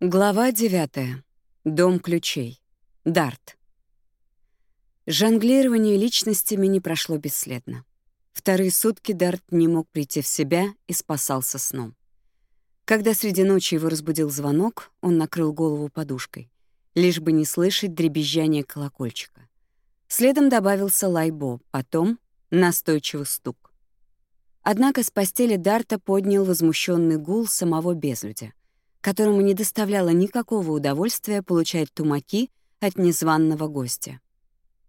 Глава 9. Дом ключей. Дарт. Жонглирование личностями не прошло бесследно. Вторые сутки Дарт не мог прийти в себя и спасался сном. Когда среди ночи его разбудил звонок, он накрыл голову подушкой, лишь бы не слышать дребезжание колокольчика. Следом добавился лайбо, потом настойчивый стук. Однако с постели Дарта поднял возмущенный гул самого безлюдя — которому не доставляло никакого удовольствия получать тумаки от незваного гостя.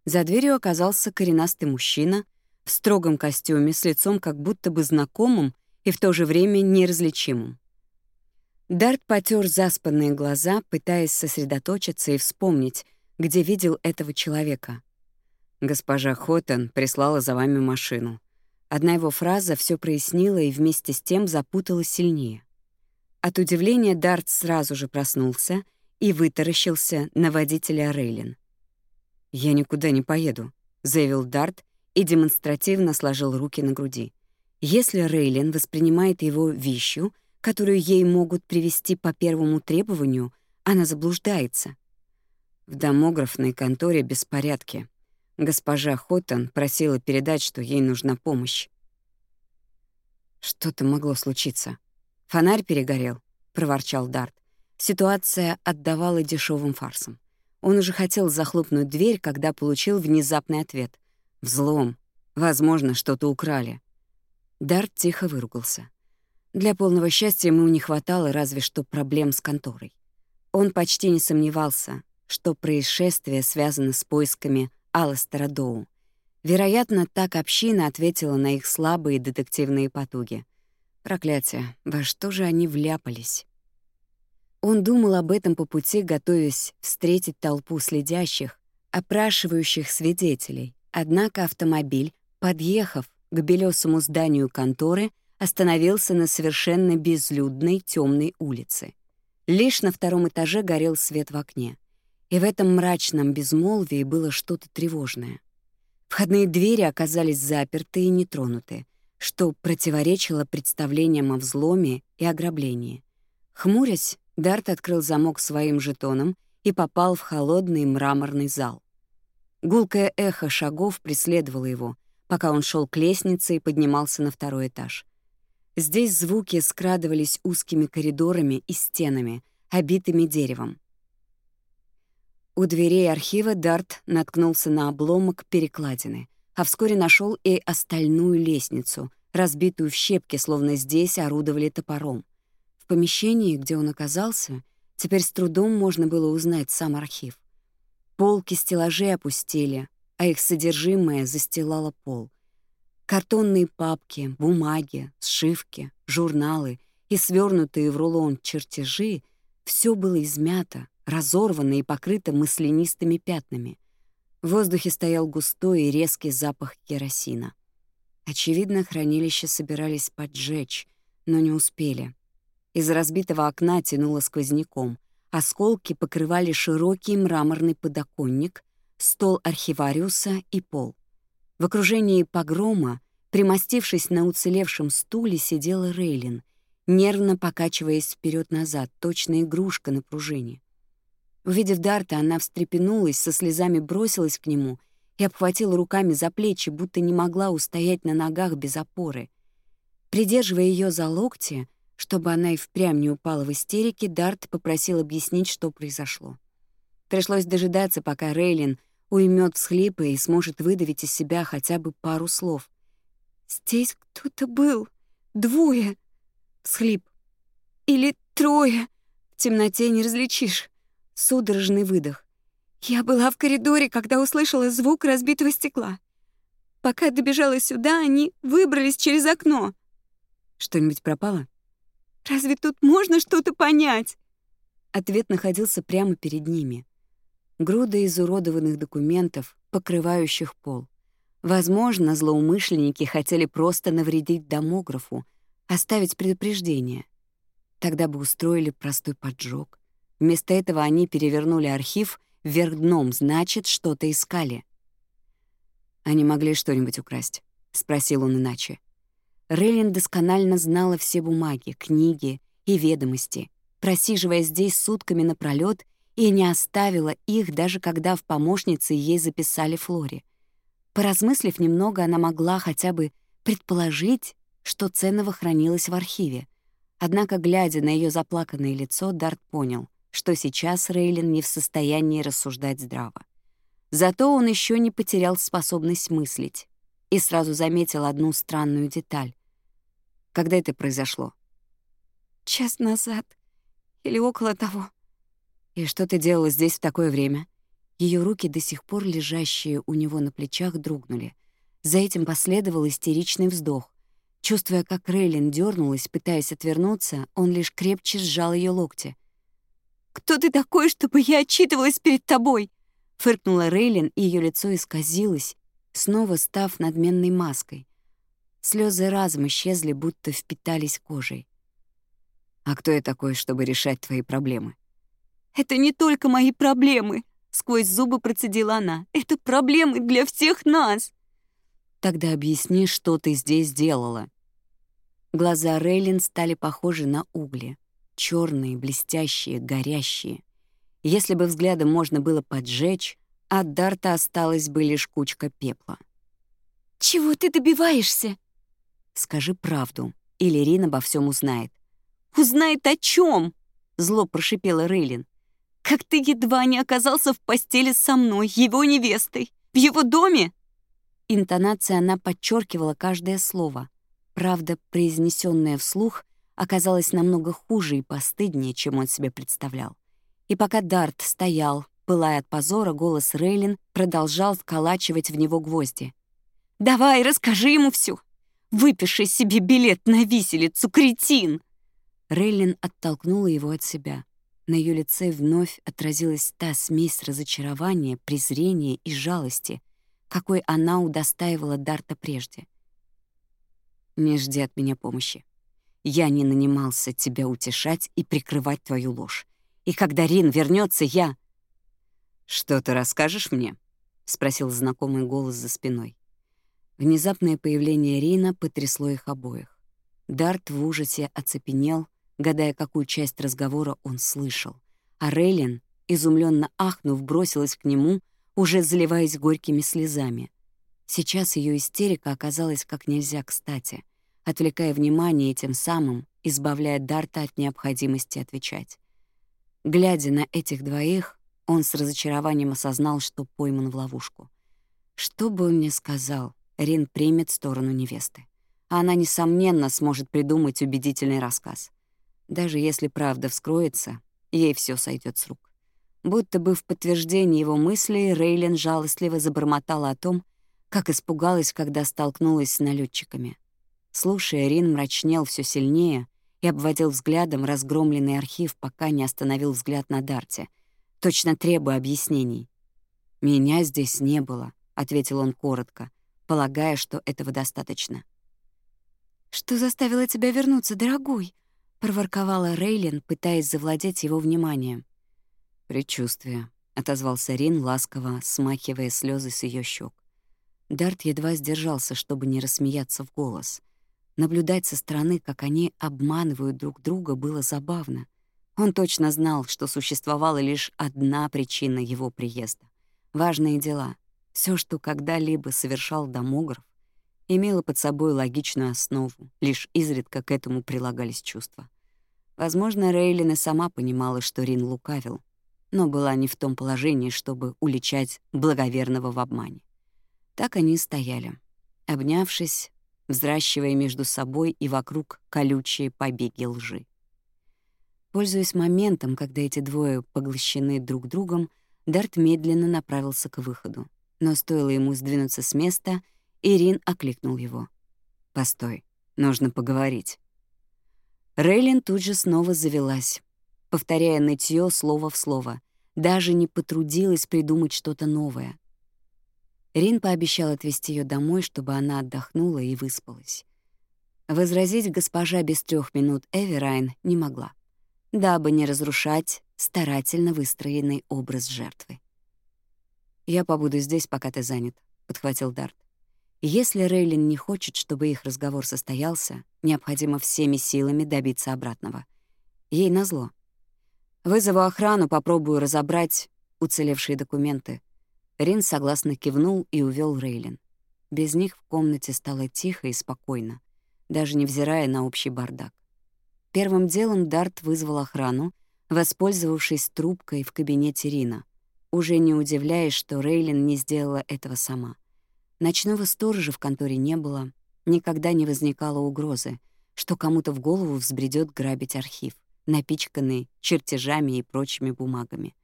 За дверью оказался коренастый мужчина в строгом костюме с лицом как будто бы знакомым и в то же время неразличимым. Дарт потер заспанные глаза, пытаясь сосредоточиться и вспомнить, где видел этого человека. «Госпожа Хоттон прислала за вами машину». Одна его фраза все прояснила и вместе с тем запутала сильнее. От удивления Дарт сразу же проснулся и вытаращился на водителя Рейлин. «Я никуда не поеду», — заявил Дарт и демонстративно сложил руки на груди. Если Рейлин воспринимает его вещью, которую ей могут привести по первому требованию, она заблуждается. В домографной конторе беспорядки. Госпожа Хоттон просила передать, что ей нужна помощь. Что-то могло случиться. Фонарь перегорел, — проворчал Дарт. Ситуация отдавала дешевым фарсом. Он уже хотел захлопнуть дверь, когда получил внезапный ответ. «Взлом. Возможно, что-то украли». Дарт тихо выругался. Для полного счастья ему не хватало разве что проблем с конторой. Он почти не сомневался, что происшествие связано с поисками Алластера Доу. Вероятно, так община ответила на их слабые детективные потуги — Проклятие, во что же они вляпались? Он думал об этом по пути, готовясь встретить толпу следящих, опрашивающих свидетелей. Однако автомобиль, подъехав к белесому зданию конторы, остановился на совершенно безлюдной темной улице. Лишь на втором этаже горел свет в окне. И в этом мрачном безмолвии было что-то тревожное. Входные двери оказались заперты и нетронуты — что противоречило представлениям о взломе и ограблении. Хмурясь, Дарт открыл замок своим жетоном и попал в холодный мраморный зал. Гулкое эхо шагов преследовало его, пока он шел к лестнице и поднимался на второй этаж. Здесь звуки скрадывались узкими коридорами и стенами, обитыми деревом. У дверей архива Дарт наткнулся на обломок перекладины — а вскоре нашел и остальную лестницу, разбитую в щепки, словно здесь орудовали топором. В помещении, где он оказался, теперь с трудом можно было узнать сам архив. Полки стеллажей опустили, а их содержимое застилало пол. Картонные папки, бумаги, сшивки, журналы и свернутые в рулон чертежи — все было измято, разорвано и покрыто мысленистыми пятнами — в воздухе стоял густой и резкий запах керосина. Очевидно, хранилище собирались поджечь, но не успели. Из разбитого окна тянуло сквозняком. Осколки покрывали широкий мраморный подоконник, стол архивариуса и пол. В окружении погрома, примостившись на уцелевшем стуле, сидела Рейлин, нервно покачиваясь вперед назад точно игрушка на пружине. Увидев Дарта, она встрепенулась, со слезами бросилась к нему и обхватила руками за плечи, будто не могла устоять на ногах без опоры. Придерживая ее за локти, чтобы она и впрямь не упала в истерике, Дарт попросил объяснить, что произошло. Пришлось дожидаться, пока Рейлин уймет всхлипы и сможет выдавить из себя хотя бы пару слов. «Здесь кто-то был. Двое!» — всхлип. «Или трое. В темноте не различишь судорожный выдох. Я была в коридоре, когда услышала звук разбитого стекла. Пока добежала сюда, они выбрались через окно. Что-нибудь пропало? Разве тут можно что-то понять? Ответ находился прямо перед ними. Груда изуродованных документов, покрывающих пол. Возможно, злоумышленники хотели просто навредить домографу, оставить предупреждение. Тогда бы устроили простой поджог — Вместо этого они перевернули архив вверх дном, значит, что-то искали. «Они могли что-нибудь украсть?» — спросил он иначе. Рейлин досконально знала все бумаги, книги и ведомости, просиживая здесь сутками напролёт и не оставила их, даже когда в помощнице ей записали Флори. Поразмыслив немного, она могла хотя бы предположить, что ценного хранилось в архиве. Однако, глядя на ее заплаканное лицо, Дарт понял что сейчас Рейлин не в состоянии рассуждать здраво. Зато он еще не потерял способность мыслить и сразу заметил одну странную деталь. Когда это произошло? Час назад или около того. И что ты делала здесь в такое время? Ее руки, до сих пор лежащие у него на плечах, дрогнули. За этим последовал истеричный вздох. Чувствуя, как Рейлин дернулась, пытаясь отвернуться, он лишь крепче сжал ее локти — кто ты такой, чтобы я отчитывалась перед тобой?» Фыркнула Рейлин, и ее лицо исказилось, снова став надменной маской. Слезы разом исчезли, будто впитались кожей. «А кто я такой, чтобы решать твои проблемы?» «Это не только мои проблемы!» — сквозь зубы процедила она. «Это проблемы для всех нас!» «Тогда объясни, что ты здесь делала». Глаза Рейлин стали похожи на угли черные, блестящие, горящие. Если бы взгляды можно было поджечь, от Дарта осталась бы лишь кучка пепла. «Чего ты добиваешься?» «Скажи правду, или Рин обо всем узнает». «Узнает о чем? зло прошипела Рейлин. «Как ты едва не оказался в постели со мной, его невестой, в его доме!» Интонация она подчеркивала каждое слово. Правда, произнесенная вслух, оказалось намного хуже и постыднее, чем он себе представлял. И пока Дарт стоял, пылая от позора, голос Рейлин продолжал вколачивать в него гвозди. «Давай, расскажи ему всю! Выпиши себе билет на виселицу, кретин!» Рейлин оттолкнула его от себя. На ее лице вновь отразилась та смесь разочарования, презрения и жалости, какой она удостаивала Дарта прежде. «Не жди от меня помощи», я не нанимался тебя утешать и прикрывать твою ложь. И когда Рин вернется, я... «Что ты расскажешь мне?» — спросил знакомый голос за спиной. Внезапное появление Рина потрясло их обоих. Дарт в ужасе оцепенел, гадая, какую часть разговора он слышал. А Рейлин, изумленно ахнув, бросилась к нему, уже заливаясь горькими слезами. Сейчас ее истерика оказалась как нельзя кстати — отвлекая внимание и тем самым избавляя Дарта от необходимости отвечать. Глядя на этих двоих, он с разочарованием осознал, что пойман в ловушку. Что бы он ни сказал, Рин примет сторону невесты. А она, несомненно, сможет придумать убедительный рассказ. Даже если правда вскроется, ей все сойдет с рук. Будто бы в подтверждение его мыслей Рейлин жалостливо забормотала о том, как испугалась, когда столкнулась с налетчиками. Слушая, Рин мрачнел все сильнее и обводил взглядом разгромленный архив, пока не остановил взгляд на Дарте, точно требуя объяснений. «Меня здесь не было», — ответил он коротко, полагая, что этого достаточно. «Что заставило тебя вернуться, дорогой?» — проворковала Рейлин, пытаясь завладеть его вниманием. «Предчувствие», — отозвался Рин, ласково смахивая слезы с ее щек. Дарт едва сдержался, чтобы не рассмеяться в голос. Наблюдать со стороны, как они обманывают друг друга, было забавно. Он точно знал, что существовала лишь одна причина его приезда. Важные дела. Все, что когда-либо совершал домограф, имело под собой логичную основу, лишь изредка к этому прилагались чувства. Возможно, Рейлина сама понимала, что Рин лукавил, но была не в том положении, чтобы уличать благоверного в обмане. Так они стояли, обнявшись, взращивая между собой и вокруг колючие побеги лжи. Пользуясь моментом, когда эти двое поглощены друг другом, Дарт медленно направился к выходу. Но стоило ему сдвинуться с места, Ирин окликнул его. «Постой, нужно поговорить». Рейлин тут же снова завелась, повторяя нытье слово в слово, даже не потрудилась придумать что-то новое. Рин пообещал отвезти ее домой, чтобы она отдохнула и выспалась. Возразить госпожа без трех минут Эверайн не могла, дабы не разрушать старательно выстроенный образ жертвы. «Я побуду здесь, пока ты занят», — подхватил Дарт. «Если Рейлин не хочет, чтобы их разговор состоялся, необходимо всеми силами добиться обратного. Ей назло. Вызову охрану, попробую разобрать уцелевшие документы. Рин согласно кивнул и увел Рейлин. Без них в комнате стало тихо и спокойно, даже невзирая на общий бардак. Первым делом Дарт вызвал охрану, воспользовавшись трубкой в кабинете Рина, уже не удивляясь, что Рейлин не сделала этого сама. Ночного сторожа в конторе не было, никогда не возникало угрозы, что кому-то в голову взбредет грабить архив, напичканный чертежами и прочими бумагами.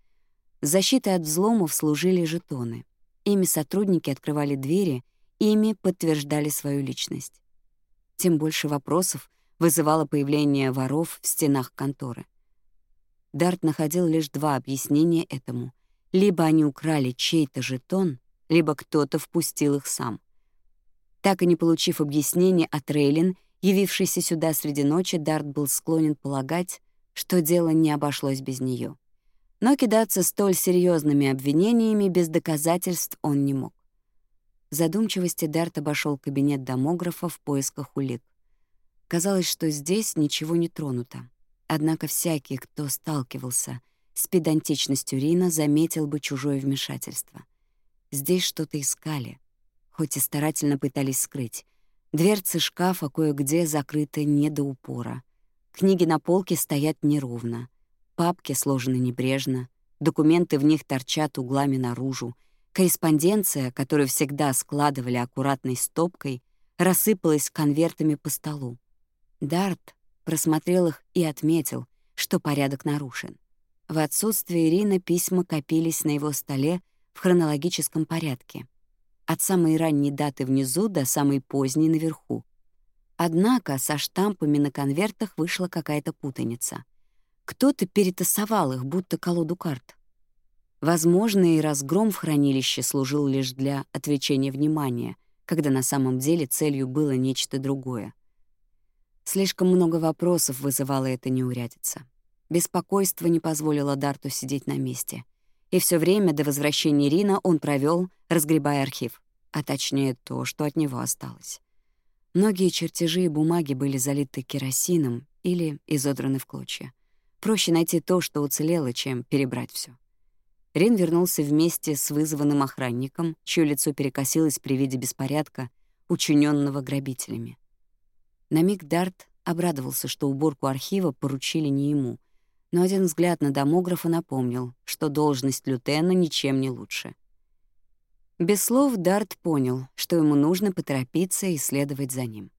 Защитой от взломов служили жетоны. Ими сотрудники открывали двери, ими подтверждали свою личность. Тем больше вопросов вызывало появление воров в стенах конторы. Дарт находил лишь два объяснения этому. Либо они украли чей-то жетон, либо кто-то впустил их сам. Так и не получив объяснения от Рейлин, явившейся сюда среди ночи, Дарт был склонен полагать, что дело не обошлось без нее но кидаться столь серьезными обвинениями без доказательств он не мог. В задумчивости Дарт обошел кабинет домографа в поисках улик. Казалось, что здесь ничего не тронуто. Однако всякий, кто сталкивался с педантичностью Рина, заметил бы чужое вмешательство. Здесь что-то искали, хоть и старательно пытались скрыть. Дверцы шкафа кое-где закрыты не до упора. Книги на полке стоят неровно. Папки сложены небрежно, документы в них торчат углами наружу. Корреспонденция, которую всегда складывали аккуратной стопкой, рассыпалась конвертами по столу. Дарт просмотрел их и отметил, что порядок нарушен. В отсутствие Ирины письма копились на его столе в хронологическом порядке. От самой ранней даты внизу до самой поздней наверху. Однако со штампами на конвертах вышла какая-то путаница. Кто-то перетасовал их, будто колоду карт. Возможно, и разгром в хранилище служил лишь для отвлечения внимания, когда на самом деле целью было нечто другое. Слишком много вопросов вызывало это неурядица. Беспокойство не позволило Дарту сидеть на месте. И все время до возвращения Рина он провел, разгребая архив, а точнее то, что от него осталось. Многие чертежи и бумаги были залиты керосином или изодраны в клочья. Проще найти то, что уцелело, чем перебрать все. Рен вернулся вместе с вызванным охранником, чье лицо перекосилось при виде беспорядка, учиненного грабителями. На миг Дарт обрадовался, что уборку архива поручили не ему, но один взгляд на домографа напомнил, что должность лютена ничем не лучше. Без слов Дарт понял, что ему нужно поторопиться и следовать за ним.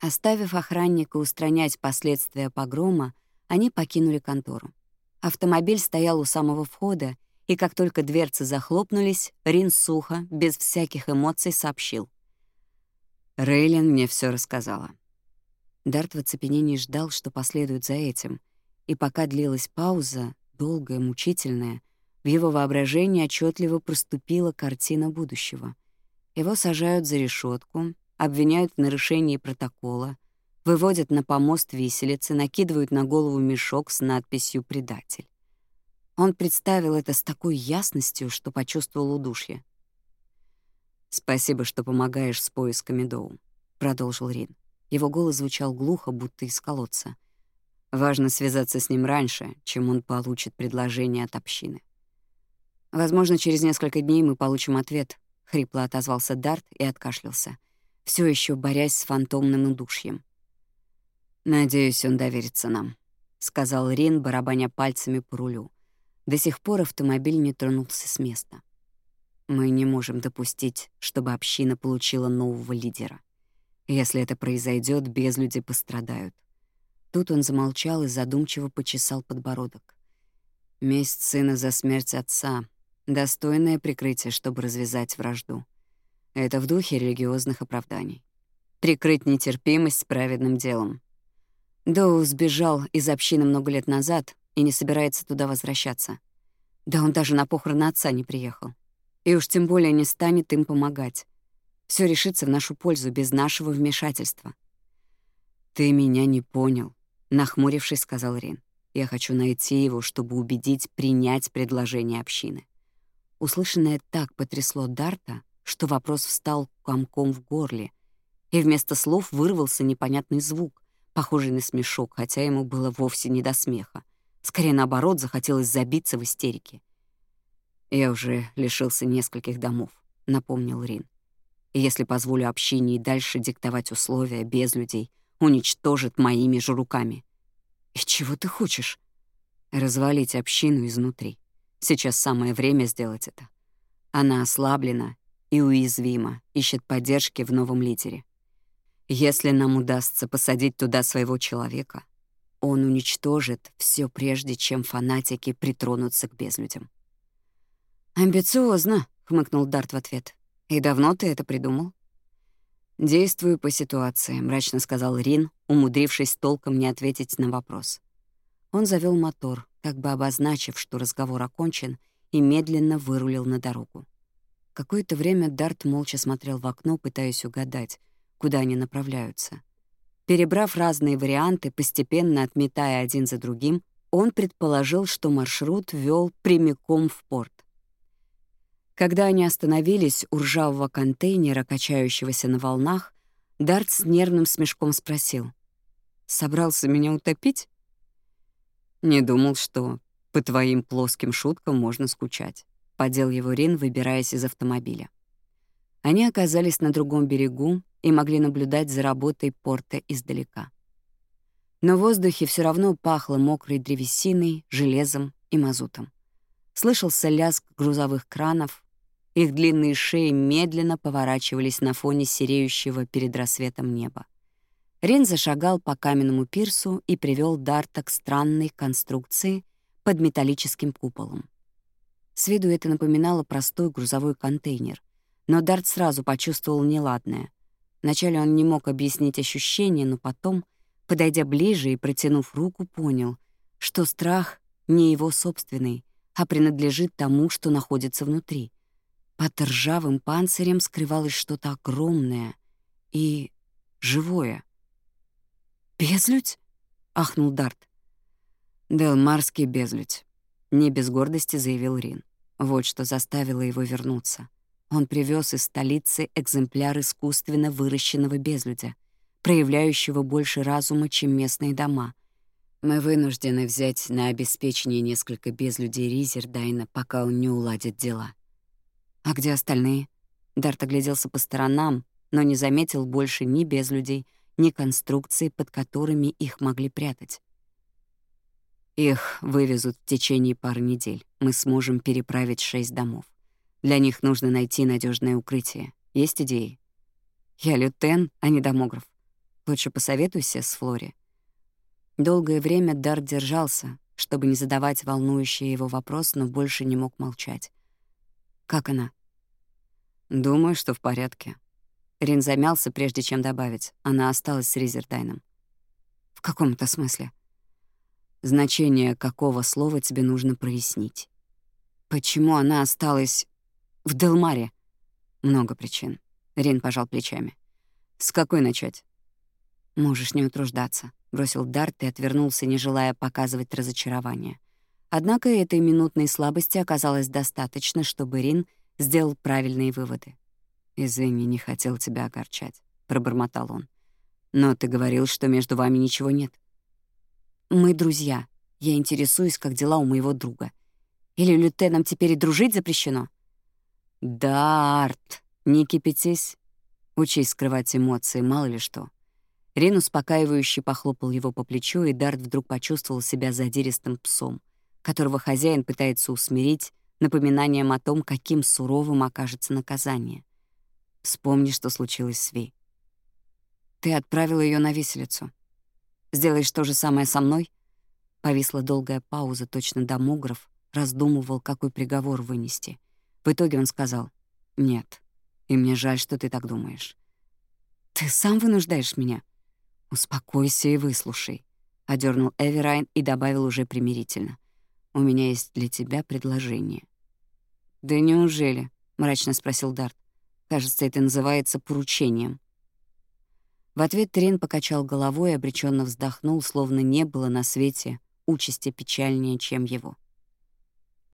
Оставив охранника устранять последствия погрома, они покинули контору. Автомобиль стоял у самого входа, и как только дверцы захлопнулись, Рин сухо, без всяких эмоций, сообщил. Рейлин мне все рассказала. Дарт в оцепенении ждал, что последует за этим, и пока длилась пауза, долгая, мучительная, в его воображении отчетливо проступила картина будущего. Его сажают за решетку, обвиняют в нарушении протокола, выводят на помост виселицы, накидывают на голову мешок с надписью «Предатель». Он представил это с такой ясностью, что почувствовал удушье. «Спасибо, что помогаешь с поисками Доу», — продолжил Рин. Его голос звучал глухо, будто из колодца. «Важно связаться с ним раньше, чем он получит предложение от общины». «Возможно, через несколько дней мы получим ответ», — хрипло отозвался Дарт и откашлялся, все еще борясь с фантомным удушьем. «Надеюсь, он доверится нам», — сказал Рин, барабаня пальцами по рулю. До сих пор автомобиль не тронулся с места. «Мы не можем допустить, чтобы община получила нового лидера. Если это произойдет, безлюди пострадают». Тут он замолчал и задумчиво почесал подбородок. «Месть сына за смерть отца — достойное прикрытие, чтобы развязать вражду. Это в духе религиозных оправданий. Прикрыть нетерпимость праведным делом, Доу сбежал из общины много лет назад и не собирается туда возвращаться. Да он даже на похороны отца не приехал. И уж тем более не станет им помогать. Все решится в нашу пользу без нашего вмешательства. «Ты меня не понял», — нахмурившись, сказал Рин. «Я хочу найти его, чтобы убедить принять предложение общины». Услышанное так потрясло Дарта, что вопрос встал комком в горле, и вместо слов вырвался непонятный звук, похожий на смешок, хотя ему было вовсе не до смеха. Скорее, наоборот, захотелось забиться в истерике. «Я уже лишился нескольких домов», — напомнил Рин. И «Если позволю общине дальше диктовать условия без людей, уничтожит моими же руками». «И чего ты хочешь?» «Развалить общину изнутри. Сейчас самое время сделать это. Она ослаблена и уязвима, ищет поддержки в новом лидере. Если нам удастся посадить туда своего человека, он уничтожит все прежде, чем фанатики притронутся к безлюдям. «Амбициозно», — хмыкнул Дарт в ответ. «И давно ты это придумал?» «Действую по ситуации», — мрачно сказал Рин, умудрившись толком не ответить на вопрос. Он завел мотор, как бы обозначив, что разговор окончен, и медленно вырулил на дорогу. Какое-то время Дарт молча смотрел в окно, пытаясь угадать, куда они направляются. Перебрав разные варианты, постепенно отметая один за другим, он предположил, что маршрут вел прямиком в порт. Когда они остановились у ржавого контейнера, качающегося на волнах, Дарт с нервным смешком спросил. «Собрался меня утопить?» «Не думал, что по твоим плоским шуткам можно скучать», — подел его Рин, выбираясь из автомобиля. Они оказались на другом берегу, и могли наблюдать за работой порта издалека. Но в воздухе все равно пахло мокрой древесиной, железом и мазутом. Слышался лязг грузовых кранов, их длинные шеи медленно поворачивались на фоне сереющего перед рассветом неба. Рен зашагал по каменному пирсу и привел Дарта к странной конструкции под металлическим куполом. С виду это напоминало простой грузовой контейнер, но Дарт сразу почувствовал неладное. Вначале он не мог объяснить ощущения, но потом, подойдя ближе и протянув руку, понял, что страх не его собственный, а принадлежит тому, что находится внутри. Под ржавым панцирем скрывалось что-то огромное и живое. «Безлюдь?» — ахнул Дарт. «Делмарский безлюдь», — не без гордости заявил Рин. Вот что заставило его вернуться. Он привез из столицы экземпляр искусственно выращенного безлюдя, проявляющего больше разума, чем местные дома. Мы вынуждены взять на обеспечение несколько безлюдей Ризердайна, пока он не уладит дела. А где остальные? Дарт огляделся по сторонам, но не заметил больше ни безлюдей, ни конструкций, под которыми их могли прятать. Их вывезут в течение пары недель. Мы сможем переправить шесть домов. Для них нужно найти надежное укрытие. Есть идеи? Я лютен, а не домограф. Лучше посоветуйся с Флори. Долгое время Дар держался, чтобы не задавать волнующий его вопрос, но больше не мог молчать. «Как она?» «Думаю, что в порядке». Рин замялся, прежде чем добавить. Она осталась с Ризертайном. «В каком-то смысле?» «Значение какого слова тебе нужно прояснить?» «Почему она осталась в Делмаре. Много причин. Рин пожал плечами. С какой начать? Можешь не утруждаться, бросил Дарт и отвернулся, не желая показывать разочарование. Однако этой минутной слабости оказалось достаточно, чтобы Рин сделал правильные выводы. «Извини, не хотел тебя огорчать», — пробормотал он. «Но ты говорил, что между вами ничего нет». «Мы друзья. Я интересуюсь, как дела у моего друга. Или Люте нам теперь и дружить запрещено?» Дарт, не кипятись. Учись скрывать эмоции, мало ли что. Рин успокаивающе похлопал его по плечу, и Дарт вдруг почувствовал себя задиристым псом, которого хозяин пытается усмирить напоминанием о том, каким суровым окажется наказание. Вспомни, что случилось с Ви. Ты отправила ее на виселицу. Сделаешь то же самое со мной? Повисла долгая пауза, точно домограф раздумывал, какой приговор вынести. В итоге он сказал, «Нет, и мне жаль, что ты так думаешь». «Ты сам вынуждаешь меня?» «Успокойся и выслушай», — одернул Эверайн и добавил уже примирительно. «У меня есть для тебя предложение». «Да неужели?» — мрачно спросил Дарт. «Кажется, это называется поручением». В ответ Трин покачал головой и обреченно вздохнул, словно не было на свете участи печальнее, чем его.